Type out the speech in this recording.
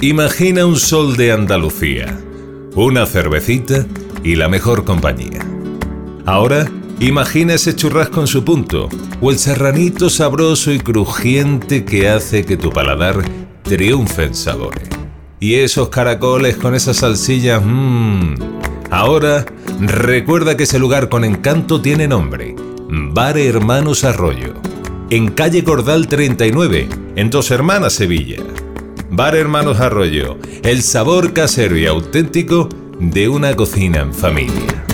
Imagina un sol de Andalucía, una cervecita y la mejor compañía. Ahora, imagina ese churrasco en su punto, o el serranito sabroso y crujiente que hace que tu paladar triunfe en sabores. Y esos caracoles con esas salsillas, mmm. Ahora, recuerda que ese lugar con encanto tiene nombre, Bar Hermanos Arroyo, en calle Cordal 39, en Dos Hermanas, Sevilla. Bar Hermanos Arroyo, el sabor casero y auténtico de una cocina en familia.